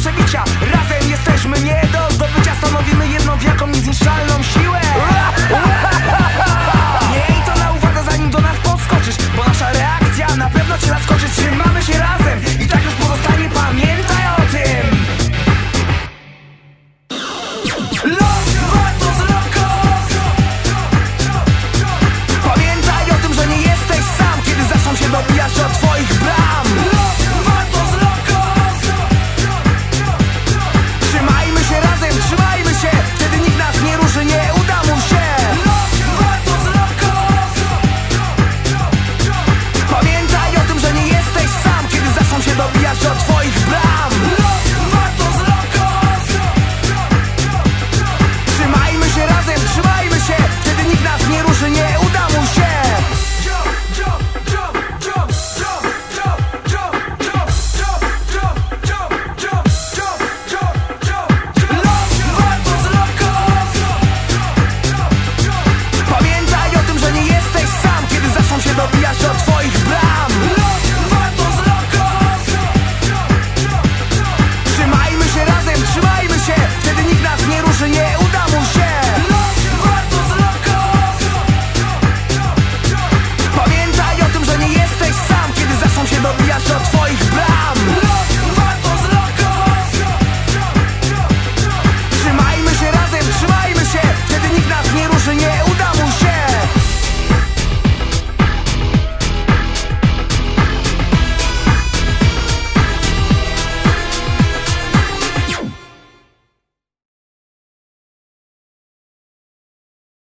przebicia. Razem jesteśmy nie do zdobycia. Stanowimy jedną wielką, niezniszczalną siłę.